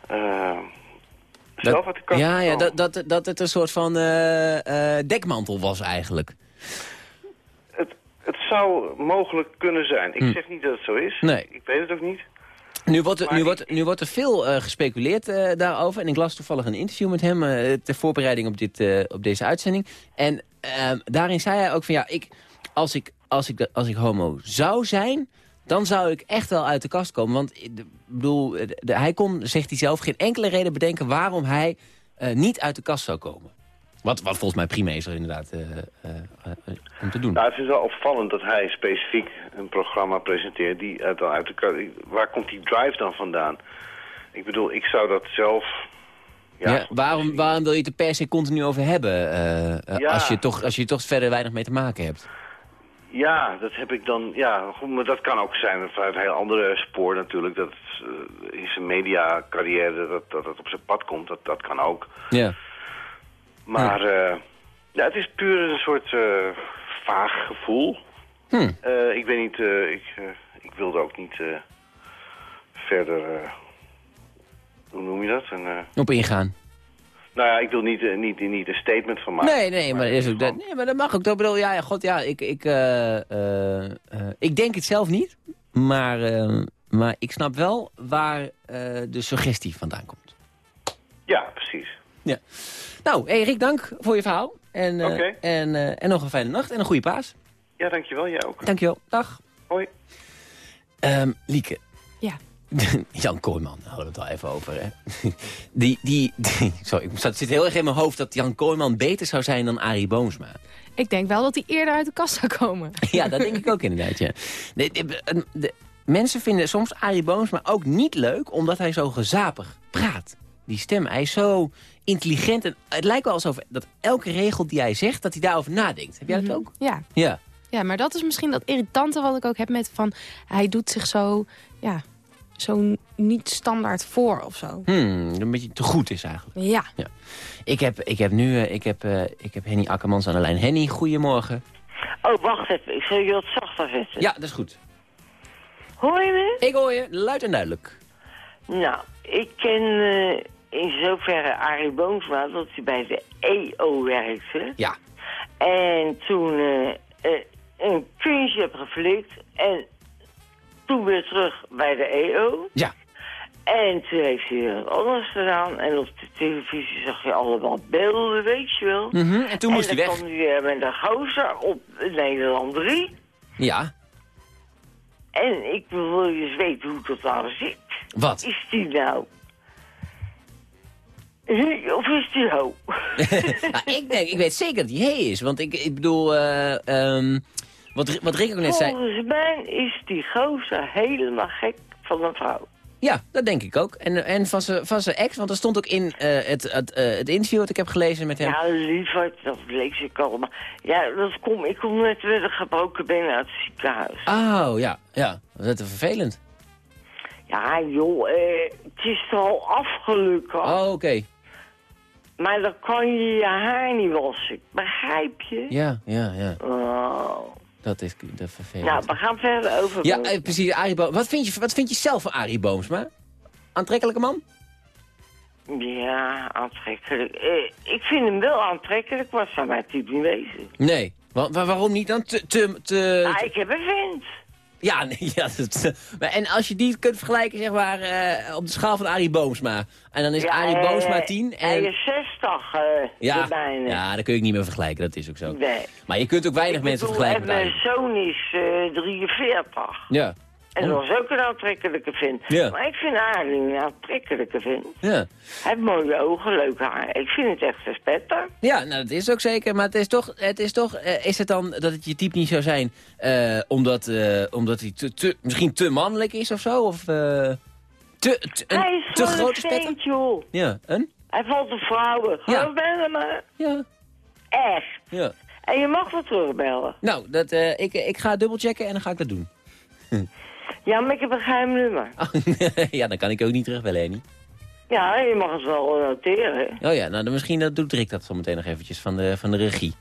eh, zelf uit de kast ja, ja dat, dat, dat het een soort van dekmantel was eigenlijk. Het zou mogelijk kunnen zijn. Ik Hm. zeg niet dat het zo is. Nee. Ik weet het ook niet. Nu wordt er, nu wordt, nu wordt er veel eh, gespeculeerd eh, daarover. En ik las toevallig een interview met hem eh, ter voorbereiding op, dit, op deze uitzending. En ehm, daarin zei hij ook van ja, ik, als, ik, als, ik, als ik homo zou zijn, dan zou ik echt wel uit de kast komen. Want ik bedoel, de- hij kon, zegt hij zelf, geen enkele reden bedenken waarom hij niet uit de kast zou komen. Wat, wat volgens mij prima is er inderdaad eh, eh, eh, om te doen. Nou, het is wel opvallend dat hij specifiek een programma presenteert die uit, uit de. Waar komt die drive dan vandaan? Ik bedoel, ik zou dat zelf... Ja, Ja, waarom, waarom wil je het er per se continu over hebben? Ja. als, je toch, als je toch verder weinig mee te maken hebt. Ja, dat heb ik dan... Ja, goed, maar dat kan ook zijn vanuit een heel andere spoor natuurlijk. Dat eh, in zijn mediacarrière dat, dat het op zijn pad komt. Dat, dat kan ook. Ja. Maar eh, ja, het is puur een soort eh, vaag gevoel. Hm. Ik weet niet, ik, ik wilde ook niet verder, hoe noem je dat? Een, Op ingaan. nou ja, ik wil niet, niet, niet een statement van maken. Nee, nee, maar, is ook, dat, nee, maar dat mag ook. Dat bedoel, ja, ja, god, ja, ik, ik, ik denk het zelf niet. Maar, maar ik snap wel waar de suggestie vandaan komt. Ja, precies. Ja. Nou, hey, Rick, dank voor je verhaal. En, eh, Oké. en, eh, en nog een fijne nacht en een goede paas. Ja, dankjewel. Jij ook. Dankjewel. Dag. Hoi. Ehm, Lieke. Ja. Jan Kooijman, daar hadden we het al even over, hè. Die, die, die, sorry, het zit heel erg in mijn hoofd dat Jan Kooijman beter zou zijn dan Arie Boomsma. Ik denk wel dat hij eerder uit de kast zou komen. Ja, dat denk ik ook inderdaad, ja. De, de- de- mensen vinden soms Arie Boomsma ook niet leuk, omdat hij zo gezapig praat. Die stem, hij is zo intelligent. En het lijkt wel alsof dat elke regel die hij zegt, dat hij daarover nadenkt. Heb jij dat ook? Ja. Ja. Ja, maar dat is misschien dat irritante wat ik ook heb met van... hij doet zich zo, ja, zo niet standaard voor of zo. Hmm, een beetje te goed is eigenlijk. Ja. Ja. Ik heb, ik heb nu eh, ik heb, eh, ik heb Henny Akkermans aan de lijn. Henny, goedemorgen. Oh, wacht even. Ik zal je wat zachter zetten. Ja, dat is goed. Hoor je me? Ik hoor je, luid en duidelijk. Nou, ik ken eh, in zoverre Arie Boomsma dat hij bij de EO werkte. Ja. En toen eh, eh, een kunstje heb geflikt en toen weer terug bij de EO. Ja. En toen heeft hij wat anders gedaan. En op de televisie zag je allemaal beelden, weet je wel. Mhm, en toen moest hij dan weg. kwam hij weer met een gozer op Nederland 3. Ja. En ik wil je eens weten hoe dat nou zit. Wat? Is die nou... Hey, Of is die ho? Nou, ik, denk, ik weet zeker dat hij hey is. Want ik, ik bedoel, eh, ehm, wat, wat Rick ook net zei... Volgens mij is die gozer helemaal gek van een vrouw. Ja, dat denk ik ook. En, en van zijn ex, want er stond ook in eh, het, het, eh, het interview dat ik heb gelezen met hem. Ja, lieverd, dat lees ik allemaal. Ja, dat kom, ik kom net met een gebroken been uit het ziekenhuis. Oh, ja, ja. Dat is vervelend. Ja, joh, eh, het is al afgelukkig. Oh, oké. Maar dan kan je je haar niet wassen. Begrijp je? Ja, ja, ja. Oh. Dat is, dat is vervelend. Nou, we gaan verder over... Ja, eh, precies. Arie Boom. Wat vind, je, wat vind je zelf van Arie Boomsma? Aantrekkelijke man? Ja, aantrekkelijk. Eh, ik vind hem wel aantrekkelijk, maar zou mijn type niet wezen. Nee. Wa- wa- waarom niet dan? Te, te, te, Ah, ik heb een vent. Ja, nee, ja dat, maar en als je die kunt vergelijken, zeg maar, eh, op de schaal van Arie Boomsma. En dan is Ja, Arie eh, Boomsma 10 Hij en... is 60 eh Ja, bijna. ja, dat kun je niet meer vergelijken, dat is ook zo. Nee. Maar je kunt ook weinig Ik mensen bedoel, vergelijken mijn zoon is eh 43. Ja. En dat was ook een aantrekkelijke vent. Ja. Maar ik vind Arie een aantrekkelijke vent. Ja. Hij heeft mooie ogen, leuk haar. Ik vind het echt een spetter. Ja, nou dat is ook zeker. Maar het is toch, het is, toch eh, is het dan dat het je type niet zou zijn eh, omdat, eh, omdat hij te, te, misschien te mannelijk is of zo? Of te, te, een Hij is te grote een spetter? joh. Ja, een? Hij valt op vrouwen. Gewoon bellen me. Ja. Echt. Ja. En je mag wel terugbellen. Nou, dat, ik, ik ga dubbelchecken en dan ga ik dat doen. Ja, maar ik heb een geheim nummer. ja, dan kan ik ook niet terugbellen, Henny. Ja, je mag het wel noteren. Oh ja, nou dan misschien dat doet Rick dat zo meteen nog eventjes van de, van de regie.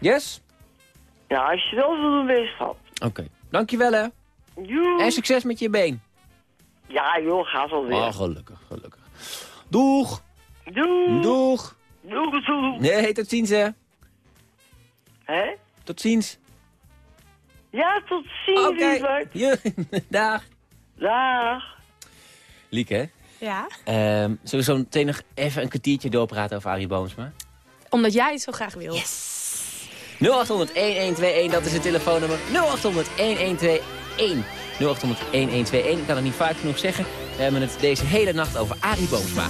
Yes? Ja, als je wel wil doen, schat. Oké. Dankjewel hè. Joe. En succes met je been. Ja, joh, ga wel weer. Oh, gelukkig, gelukkig. Doeg! Doeg! Doeg! Doeg, doeg. Nee, tot ziens hè. Hè? Tot ziens. Ja, tot ziens, Oké. lieverd. Ja, Dag. Dag. Lieke, hè? Ja? Ehm, zullen we zo meteen nog even een kwartiertje doorpraten over Arie Boomsma? Omdat jij het zo graag wil. 0800-1121, dat is het telefoonnummer. 0800-1121. 0800-1121. Ik kan het niet vaak genoeg zeggen. We hebben het deze hele nacht over Arie Boomsma.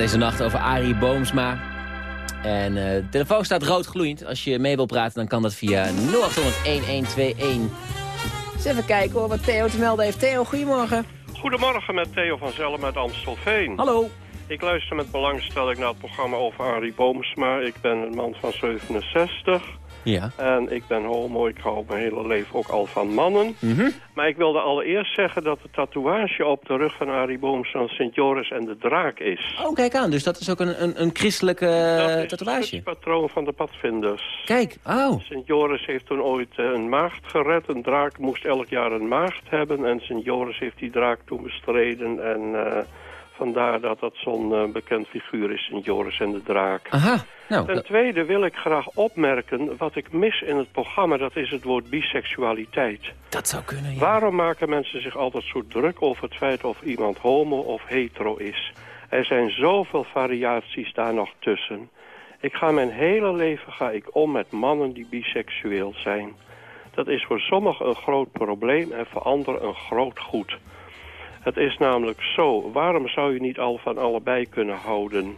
Deze nacht over Arie Boomsma. En eh, de telefoon staat rood gloeiend. Als je mee wil praten, dan kan dat via 0800-1121. Eens even kijken hoor, wat Theo te melden heeft. Theo, goedemorgen. Goedemorgen met Theo van Zellen met Amstelveen. Hallo. Ik luister met belangstelling naar het programma over Arie Boomsma. Ik ben een man van 67 Ja. en ik ben homo. Ik hou mijn hele leven ook al van mannen. Mhm. Maar ik wilde allereerst zeggen dat de tatoeage op de rug van Arie Boomsma Sint Joris en de Draak is. Oh, kijk aan. Dus dat is ook een, een, een christelijke eh, tatoeage. Het patroon van de padvinders. Kijk, oh. Sint Joris heeft toen ooit eh, een maagd gered. Een draak moest elk jaar een maagd hebben. En Sint Joris heeft die draak toen bestreden. En eh, vandaar dat dat zo'n eh, bekend figuur is, Sint Joris en de draak. Aha. Nou, Ten tweede wil ik graag opmerken wat ik mis in het programma. Dat is het woord biseksualiteit. dat zou kunnen, ja. Waarom maken mensen zich altijd zo druk over het feit of iemand homo of hetero is? Er zijn zoveel variaties daar nog tussen. Ik ga mijn hele leven ga ik om met mannen die biseksueel zijn. Dat is voor sommigen een groot probleem en voor anderen een groot goed. Het is namelijk zo, waarom zou je niet al van allebei kunnen houden?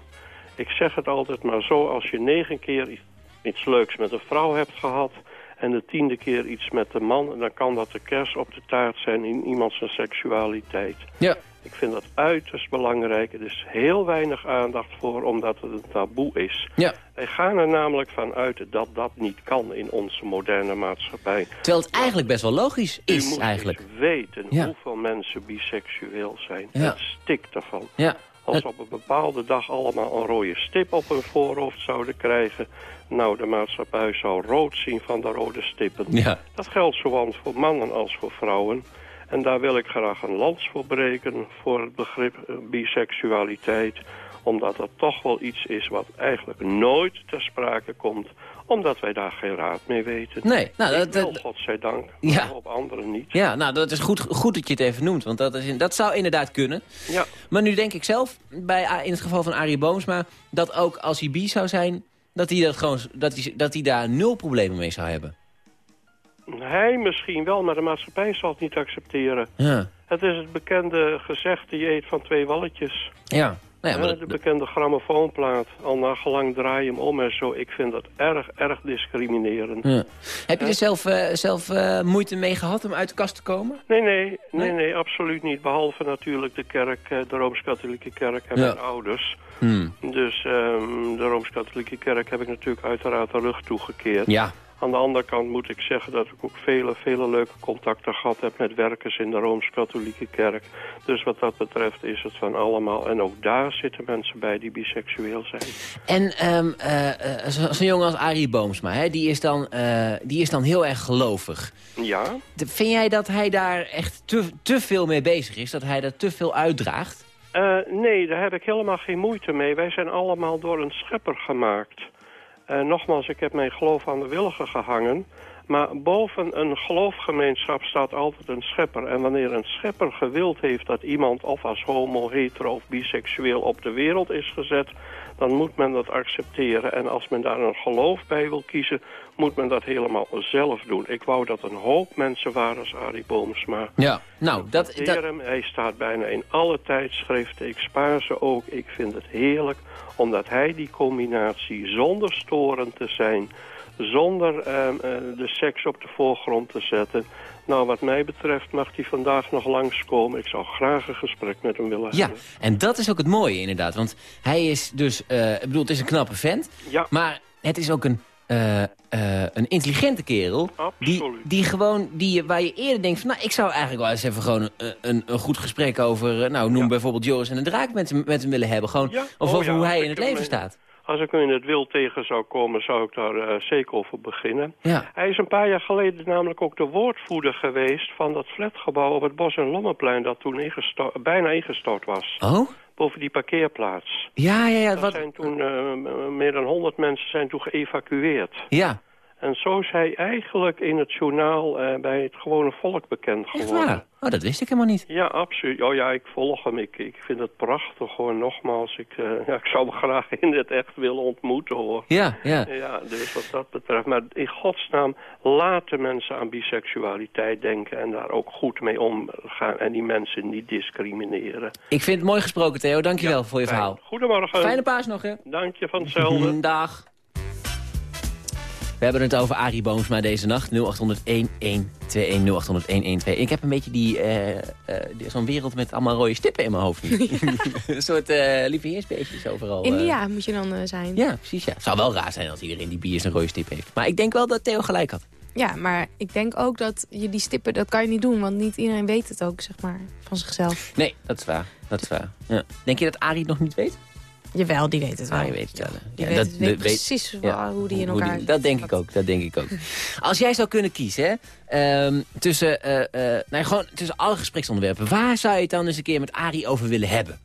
Ik zeg het altijd maar zo, als je negen keer iets leuks met een vrouw hebt gehad... en de tiende keer iets met de man... dan kan dat de kers op de taart zijn in iemands seksualiteit. Ja. Ik vind dat uiterst belangrijk. Er is heel weinig aandacht voor, omdat het een taboe is. Ja. Wij gaan er namelijk van uit dat dat niet kan in onze moderne maatschappij. Terwijl het eigenlijk best wel logisch is, moet eigenlijk. eens weten Ja. hoeveel mensen biseksueel zijn. Ja. Het stikt ervan. Ja. Als ze op een bepaalde dag allemaal een rode stip op hun voorhoofd zouden krijgen... nou, de maatschappij zou rood zien van de rode stippen. Ja. Dat geldt zowel voor mannen als voor vrouwen. En daar wil ik graag een lans voor breken voor het begrip eh, biseksualiteit. Omdat dat toch wel iets is wat eigenlijk nooit ter sprake komt. Omdat wij daar geen raad mee weten. Nee, nou, dat- dat- godzijdank, Ja. maar op anderen niet. Ja, nou, dat is goed, goed dat je het even noemt. Want dat, is, in- dat zou inderdaad kunnen. Ja. Maar nu denk ik zelf, bij, in het geval van Arie Boomsma... dat ook als hij bi zou zijn, dat hij, dat gewoon, dat hij, dat hij daar nul problemen mee zou hebben. Hij misschien wel, maar de maatschappij zal het niet accepteren. Ja. Het is het bekende gezegde, je eet van twee walletjes. Ja. Ja, maar Eh, dat- de bekende grammofoonplaat. Al na gelang draai je hem om en zo. Ik vind dat erg, erg discriminerend. ja. Heb je er zelf, eh, zelf eh, moeite mee gehad om uit de kast te komen? Nee, nee, nee, Nee? absoluut niet. Behalve natuurlijk de kerk, eh, de Rooms-Katholieke kerk en Ja. mijn ouders. Hmm. Dus ehm, de Rooms-Katholieke kerk heb ik natuurlijk uiteraard de rug toegekeerd. Ja. Aan de andere kant moet ik zeggen dat ik ook vele, vele leuke contacten gehad heb met werkers in de Rooms-Katholieke kerk. Dus wat dat betreft is het van allemaal. En ook daar zitten mensen bij die biseksueel zijn. En eh, zo- zo'n jongen als Arie Boomsma, hè, die, is dan, eh, die is dan heel erg gelovig. Ja, De- Vind jij dat hij daar echt te, te veel mee bezig is? Dat hij dat te veel uitdraagt? Nee, daar heb ik helemaal geen moeite mee. Wij zijn allemaal door een schepper gemaakt. Eh, nogmaals, ik heb mijn geloof aan de willigen gehangen. Maar boven een geloofgemeenschap staat altijd een schepper. En wanneer een schepper gewild heeft dat iemand of als homo, hetero of biseksueel op de wereld is gezet... dan moet men dat accepteren. En als men daar een geloof bij wil kiezen, moet men dat helemaal zelf doen. Ik wou dat een hoop mensen waren als Arie Boomsma. Ja. Nou, dat... Ik dat hem. Hij staat bijna in alle tijdschriften. Ik spaar ze ook. Ik vind het heerlijk. Omdat hij die combinatie zonder storend te zijn... zonder ehm, eh, de seks op de voorgrond te zetten... Nou, wat mij betreft mag hij vandaag nog langskomen. Ik zou graag een gesprek met hem willen ja, hebben. en dat is ook het mooie inderdaad. Want hij is dus... eh, ik bedoel, het is een knappe vent. Ja. Maar het is ook een... eh, een intelligente kerel. Die, Absoluut. die gewoon, die, waar je eerder denkt van... nou, ik zou eigenlijk wel eens even gewoon een, een, een goed gesprek over... nou, noem bijvoorbeeld Joris en de Draak met hem, met hem willen hebben. Gewoon, Ja. Of Oh over ja, hoe hij in het leven staat. Als ik hem in het wild tegen zou komen, zou ik daar eh, zeker over beginnen. Ja. Hij is een paar jaar geleden namelijk ook de woordvoerder geweest... van dat flatgebouw op het Bos- en Lommeplein... dat toen bijna ingestort was. Oh? Boven die parkeerplaats. Ja, ja, ja. Wat, zijn toen, eh, meer dan 100 mensen zijn toen geëvacueerd. ja. En zo is hij eigenlijk in het journaal eh, bij het gewone volk bekend geworden. waar? Oh, dat wist ik helemaal niet. Ja, absoluut. Oh ja, ik volg hem. Ik, ik vind het prachtig hoor. Nogmaals, ik, eh, ja, ik zou hem graag in het echt willen ontmoeten hoor. Ja, ja. Ja, dus wat dat betreft. Maar in godsnaam, laten mensen aan biseksualiteit denken en daar ook goed mee omgaan. En die mensen niet discrimineren. Ik vind het mooi gesproken, Theo. Dankjewel voor je fijn. verhaal. Goedemorgen. Fijne paas nog, hè? Dank je van hetzelfde. Dag. We hebben het over Arie Boomsma deze nacht. 0800-1121, 0800-1121. Ik heb een beetje die, eh, eh, die- zo'n wereld met allemaal rode stippen in mijn hoofd nu. een soort uh, lieve heersbeestjes overal. India moet je dan zijn. Ja, precies. Ja. Het zou wel raar zijn als iedereen die biers een rode stip heeft. Maar ik denk wel dat Theo gelijk had. Ja, maar ik denk ook dat je die stippen, dat kan je niet doen. Want niet iedereen weet het ook, zeg maar, van zichzelf. Nee, dat is waar. Dat is waar. Ja. Denk je dat Arie het nog niet weet? Jawel, die weet het wel. Ah, je weet het wel. Die weet, dat- weet precies hoe die in elkaar dat denk ik ook, dat denk ik ook. Als jij zou kunnen kiezen, hè, ehm, tussen, nou, gewoon tussen alle gespreksonderwerpen... waar zou je het dan eens een keer met Arie over willen hebben?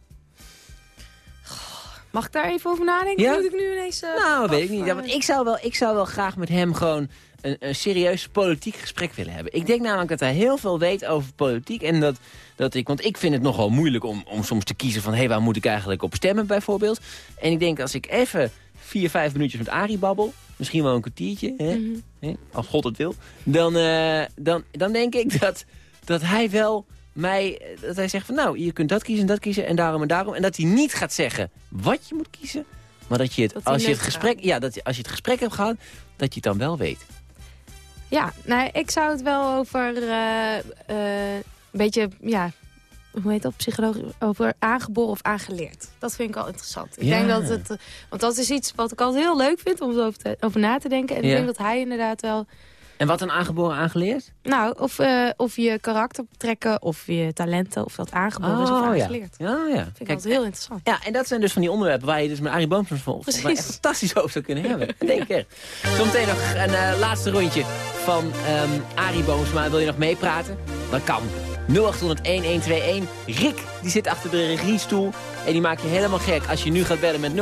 Mag ik daar even over nadenken? Ja? Moet ik nu ineens... eh, Nou, weet ik niet. Ja, want ik zou, wel, ik zou wel graag met hem gewoon een, een serieus politiek gesprek willen hebben. Ik denk namelijk dat hij heel veel weet over politiek. En dat, dat ik, want ik vind het nogal moeilijk om, om soms te kiezen van... hé, hey, waar moet ik eigenlijk op stemmen bijvoorbeeld? En ik denk als ik even vier, vijf minuutjes met Arie babbel... misschien wel een kwartiertje, hè, Mhm. hè, als God het wil... dan, eh, dan, dan denk ik dat, dat hij wel mij... dat hij zegt van nou, je kunt dat kiezen en dat kiezen... en daarom en daarom. En dat hij niet gaat zeggen wat je moet kiezen... maar dat je het, Dat als je het gesprek, ja, dat als je het gesprek hebt gehad... dat je het dan wel weet. Ja, nou, ik zou het wel over eh, eh, een beetje, ja, hoe heet dat, psychologisch, over aangeboren of aangeleerd. Dat vind ik al interessant. Ik Ja. denk dat het, eh, want dat is iets wat ik altijd heel leuk vind om over, te- over na te denken. En Ja. ik denk dat hij inderdaad wel, En wat een aangeboren aangeleerd? nou, of, eh, of je karaktertrekken of je talenten, of dat aangeboren is of Oh, ja. aangeleerd. Ja, ja. Vind ik altijd heel interessant. Ja, en dat zijn dus van die onderwerpen waar je dus met Arie Boomsma volgens mij echt fantastisch over zou kunnen hebben. Dat denk ik echt. Zometeen nog een eh, laatste rondje van ehm Arie Boomsma. Wil je nog meepraten? Dan kan. 0800-1121. Rick, die zit achter de regiestoel. En die maakt je helemaal gek als je nu gaat bellen met 0800-1121.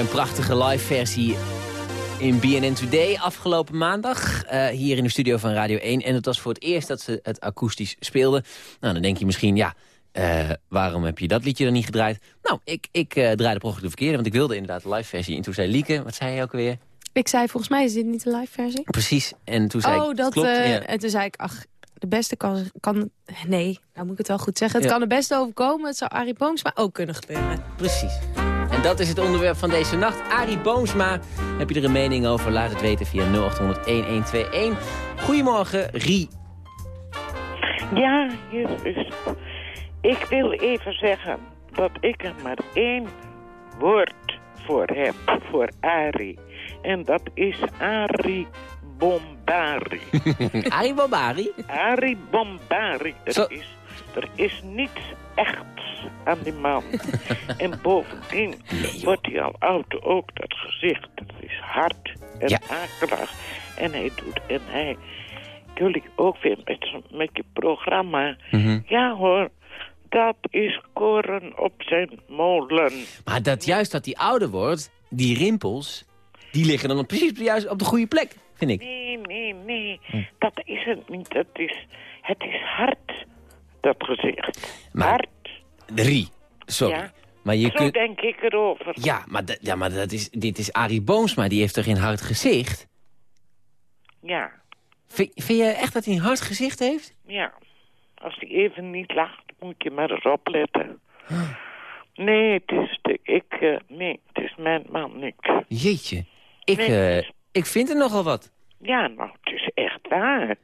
Een prachtige live versie in BNN Today afgelopen maandag. eh, hier in de studio van Radio 1. En het was voor het eerst dat ze het akoestisch speelden. Nou, dan denk je misschien, ja, eh, waarom heb je dat liedje dan niet gedraaid? Nou, ik, ik eh, draaide per ongeluk de verkeerde, want ik wilde inderdaad de live versie. En toen zei Lieke, wat zei je ook weer? Ik zei, volgens mij is dit niet de live versie. Precies. En toen zei oh, ik, dat, klopt. ja. En toen zei ik, ach, de beste kan... kan nee, nou moet ik het wel goed zeggen. Het Ja. kan het beste overkomen. Het zou Arie Boomsma ook kunnen gebeuren. Precies. En dat is het onderwerp van deze nacht. Arie Boomsma, heb je er een mening over? Laat het weten via 0800-1121. Goedemorgen, Rie. Ja, hier is. Ik wil even zeggen dat ik er maar één woord voor heb, voor Ari. En dat is Ari Bombari. Arie Bombari? Ari Bombari. Er, Zo- is, er is niets aan die man. en bovendien wordt hij al oud ook. Dat gezicht, dat is hard en Ja. akelig. En hij doet, en hij... Jullie ook weer met, met je programma. Mhm. Ja hoor, dat is koren op zijn molen. Maar dat juist dat hij ouder wordt, die rimpels, die liggen dan precies op juist op de goede plek, vind ik. Nee, nee, nee. Dat is het niet. Het is, het is hard, dat gezicht. Maar, Rie, sorry. Ja. Maar je Zo kunt... denk ik erover. Ja, maar, ja, maar dat is, dit is Arie Boomsma, die heeft toch geen hard gezicht? Ja, Vind, vind je echt dat hij een hard gezicht heeft? ja. Als hij even niet lacht, moet je maar eens opletten. Nee, het is de, ik, eh, nee, het is mijn man niet. Jeetje, ik, Nee, eh, ik vind er nogal wat. Ja, nou, het is echt waar.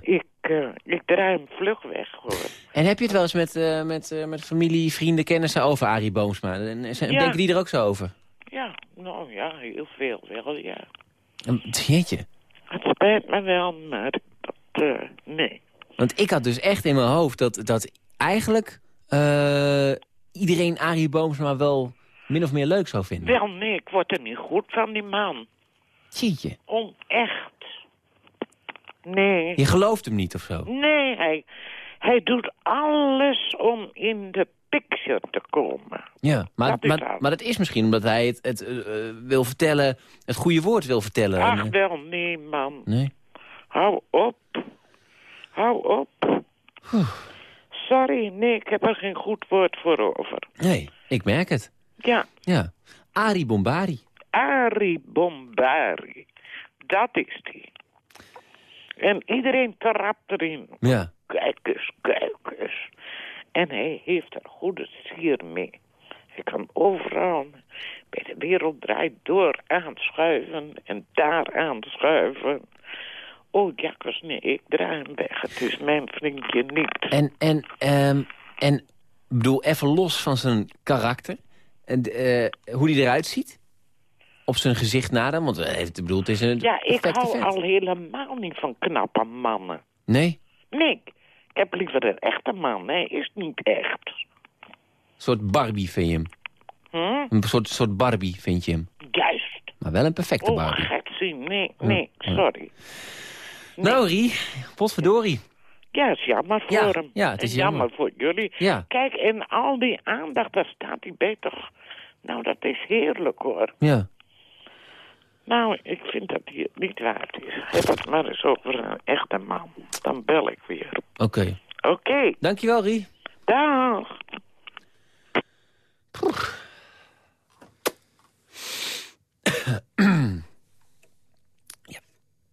Ik, eh, ik draai hem vlug weg, hoor. En heb je het wel eens met, eh, met, eh, met familie, vrienden, kennissen over Arie Boomsma? En, en Ja. Denken die er ook zo over? Ja, nou ja, heel veel wel, ja. Jeetje. Het spijt me wel, maar dat, nee. Want ik had dus echt in mijn hoofd dat, dat eigenlijk iedereen Arie Boomsma wel min of meer leuk zou vinden. Wel, nee, ik word er niet goed van, die man. Jeetje. Onecht. Nee. Je gelooft hem niet of zo? Nee, hij, hij doet alles om in de picture te komen. Ja, maar Dat is maar, maar dat is misschien omdat hij het, het eh, eh, wil vertellen, het goede woord wil vertellen. Ach, En, eh, wel, nee, man. nee? Hou op. Hou op. Sorry, nee, ik heb er geen goed woord voor over. Nee, ik merk het. Ja, Ja. Arie Bombari. Ari Bombari. Dat is die. En iedereen trapt erin. Ja. Kijk eens, kijk eens. En hij heeft er goede sier mee. Hij kan overal bij de wereld draait door aanschuiven en daar aanschuiven. Oh, jakkers, nee, ik draai hem weg. Het is mijn vriendje niet. En, en, ehm, en ik bedoel, even los van zijn karakter. En, eh, hoe die eruit ziet. Op zijn gezicht na dan. Want eh, ik bedoel, het is een Ja, ik hou vent. al helemaal niet van knappe mannen. Nee? Nee, ik heb liever een echte man. Hij is niet echt. Een soort Barbie vind je hem. Hm? Een soort, soort Barbie vind je hem. Juist. Maar wel een perfecte Oh, Barbie. gek zien. Nee, nee, Ja. sorry. Nou, Rie, potverdorie. Ja, het is jammer voor Ja, hem. ja, het is jammer. jammer. voor jullie. Ja. Kijk, en al die aandacht, daar staat hij toch... Nou, dat is heerlijk, hoor. Ja. Nou, ik vind dat hij het niet waard is. Heb het maar eens over een echte man. Dan bel ik weer. Oké. Oké. Dankjewel, Rie. Dag.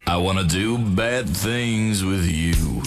I wanna do bad things with you.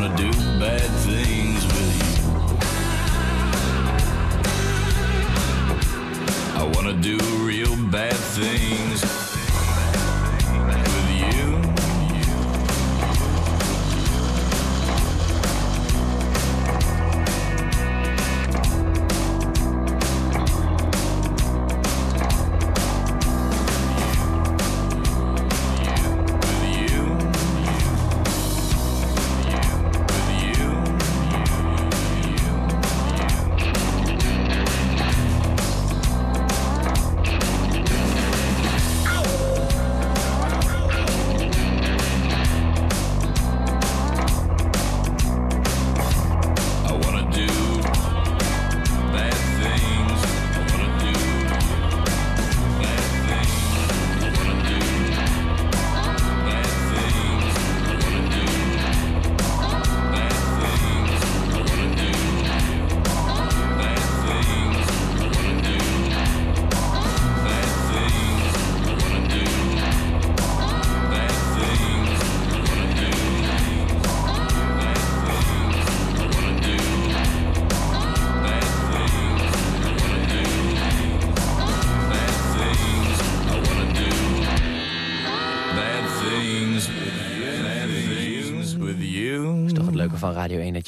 wanna do bad things with you. I wanna do real bad things.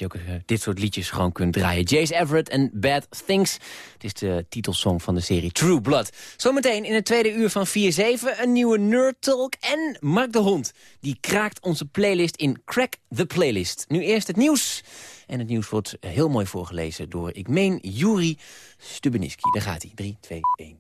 Je ook eh, dit soort liedjes gewoon kunt draaien. Jace Everett en Bad Things. Het is de titelsong van de serie True Blood. Zometeen in het tweede uur van 4-7 een nieuwe Nerd Talk en Mark de Hond. Die kraakt onze playlist in Crack the Playlist. Nu eerst het nieuws. En het nieuws wordt heel mooi voorgelezen door, ik meen, Juri Stubeniski. Daar gaat hij. 3, 2, 1.